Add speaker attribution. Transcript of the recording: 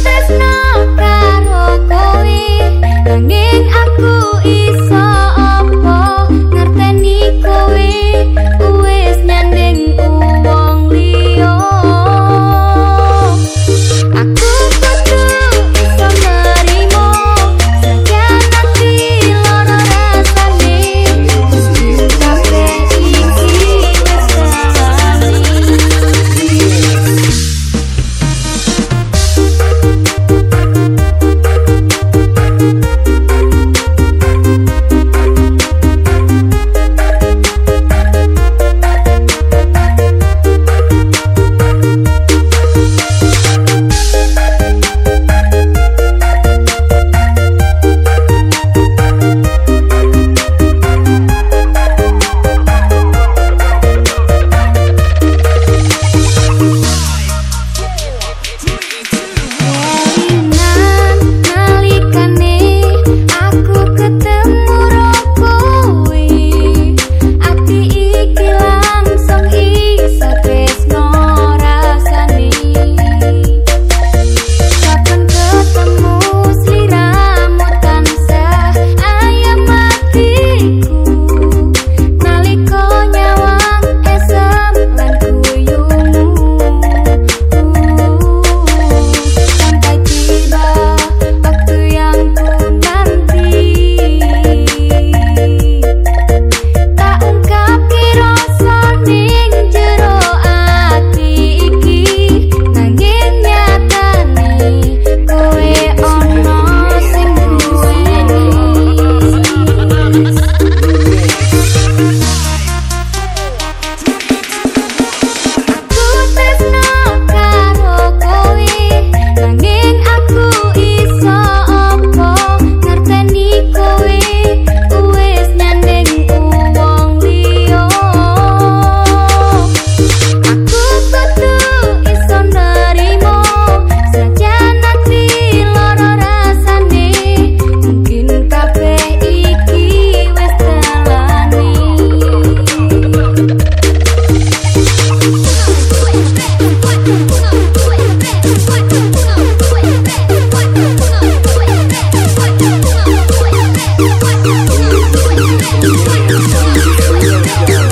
Speaker 1: there's no Yeah.